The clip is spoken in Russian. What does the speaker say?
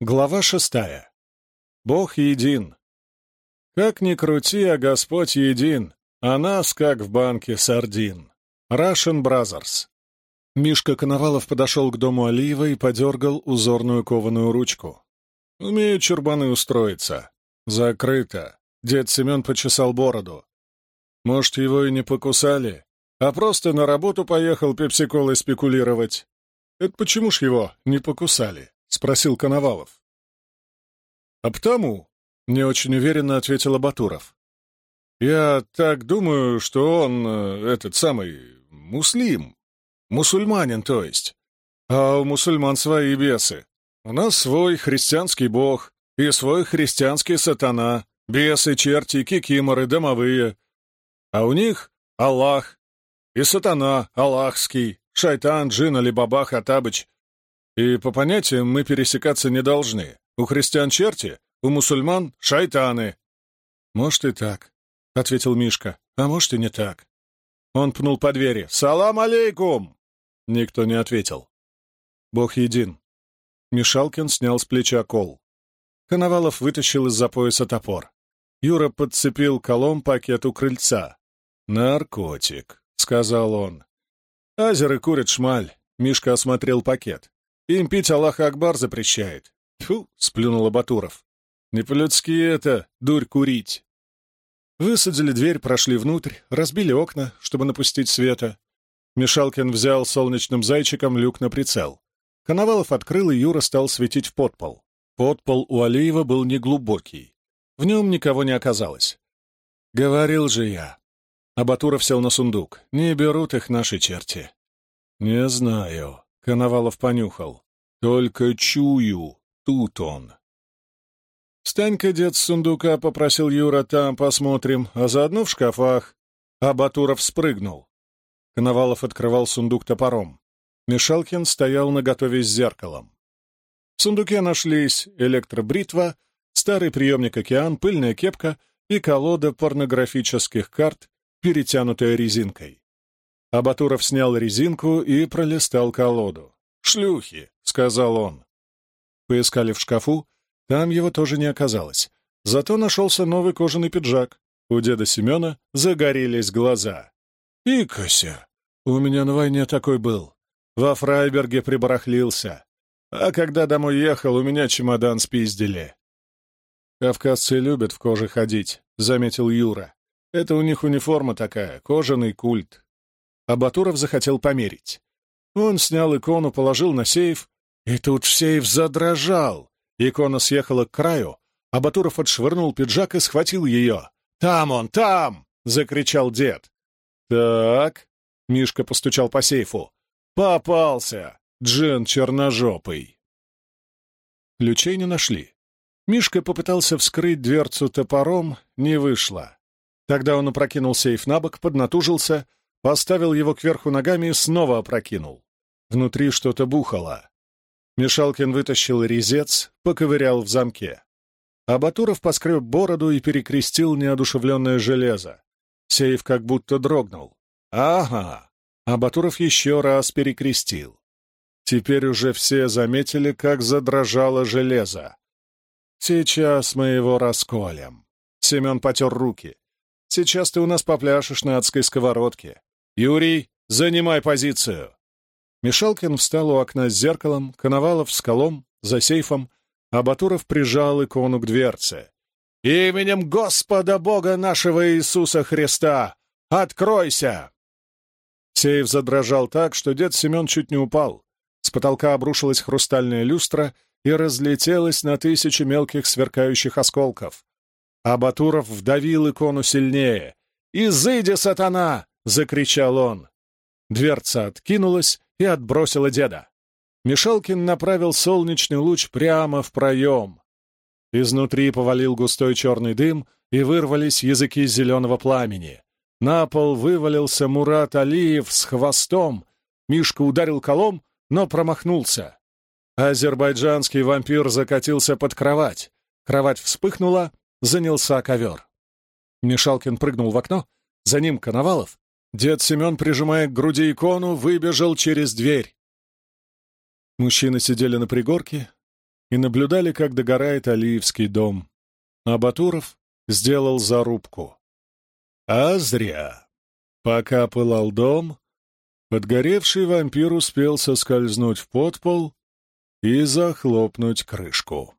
Глава шестая. Бог един. Как ни крути, а Господь един, а нас, как в банке сардин. Russian Brothers. Мишка Коновалов подошел к дому Алиева и подергал узорную кованую ручку. «Умею чурбаны устроиться. Закрыто». Дед Семен почесал бороду. «Может, его и не покусали, а просто на работу поехал пепсиколой спекулировать. Это почему ж его не покусали?» — спросил Коновалов. «А потому», — не очень уверенно ответил Батуров. «Я так думаю, что он, э, этот самый, муслим, мусульманин, то есть. А у мусульман свои бесы. У нас свой христианский бог и свой христианский сатана, бесы, черти, кикиморы, домовые. А у них Аллах и сатана Аллахский, шайтан, джин, алибаба, хатабыч и по понятиям мы пересекаться не должны. У христиан черти, у мусульман — шайтаны. «Может, и так», — ответил Мишка, — «а может, и не так». Он пнул по двери. «Салам алейкум!» Никто не ответил. «Бог един». Мишалкин снял с плеча кол. Коновалов вытащил из-за пояса топор. Юра подцепил колом пакет у крыльца. «Наркотик», — сказал он. «Азеры курят шмаль», — Мишка осмотрел пакет. Им пить Аллах Акбар запрещает. Фу, сплюнул Батуров. Не по-людски это, дурь курить. Высадили дверь, прошли внутрь, разбили окна, чтобы напустить света. Мишалкин взял солнечным зайчиком люк на прицел. Коновалов открыл, и Юра стал светить в подпол. Подпол у Алиева был неглубокий. В нем никого не оказалось. «Говорил же я». Абатуров сел на сундук. «Не берут их наши черти». «Не знаю», Коновалов понюхал. «Только чую, тут он». «Встань-ка, дед, с сундука», — попросил Юра, — «там посмотрим, а заодно в шкафах». А Батуров спрыгнул. Коновалов открывал сундук топором. Мишалкин стоял наготове с зеркалом. В сундуке нашлись электробритва, старый приемник «Океан», пыльная кепка и колода порнографических карт, перетянутая резинкой. Абатуров снял резинку и пролистал колоду. «Шлюхи!» — сказал он. Поискали в шкафу, там его тоже не оказалось. Зато нашелся новый кожаный пиджак. У деда Семена загорелись глаза. «Икося! У меня на войне такой был. Во Фрайберге прибарахлился. А когда домой ехал, у меня чемодан спиздили». «Кавказцы любят в коже ходить», — заметил Юра. «Это у них униформа такая, кожаный культ» а Батуров захотел померить. Он снял икону, положил на сейф, и тут сейф задрожал. Икона съехала к краю, а Батуров отшвырнул пиджак и схватил ее. «Там он, там!» — закричал дед. «Так...» — Мишка постучал по сейфу. «Попался! Джен черножопый!» Ключей не нашли. Мишка попытался вскрыть дверцу топором, не вышло. Тогда он опрокинул сейф на бок, поднатужился — поставил его кверху ногами и снова опрокинул. Внутри что-то бухало. Мишалкин вытащил резец, поковырял в замке. А Батуров поскреб бороду и перекрестил неодушевленное железо. Сейф как будто дрогнул. «Ага!» А Батуров еще раз перекрестил. Теперь уже все заметили, как задрожало железо. «Сейчас мы его расколем». Семен потер руки. «Сейчас ты у нас попляшешь на адской сковородке. «Юрий, занимай позицию!» Мишалкин встал у окна с зеркалом, Коновалов с колом, за сейфом, а Батуров прижал икону к дверце. «Именем Господа Бога нашего Иисуса Христа! Откройся!» Сейф задрожал так, что дед Семен чуть не упал. С потолка обрушилась хрустальная люстра и разлетелась на тысячи мелких сверкающих осколков. А Батуров вдавил икону сильнее. «Изыди, сатана! Закричал он. Дверца откинулась и отбросила деда. Мишалкин направил солнечный луч прямо в проем. Изнутри повалил густой черный дым, и вырвались языки зеленого пламени. На пол вывалился Мурат Алиев с хвостом. Мишка ударил колом, но промахнулся. Азербайджанский вампир закатился под кровать. Кровать вспыхнула, занялся ковер. Мишалкин прыгнул в окно, за ним Коновалов, Дед Семен, прижимая к груди икону, выбежал через дверь. Мужчины сидели на пригорке. и наблюдали, как догорает Алиевский дом. А Батуров сделал зарубку. А зря. Пока пылал дом, подгоревший вампир успел соскользнуть в подпол и захлопнуть крышку.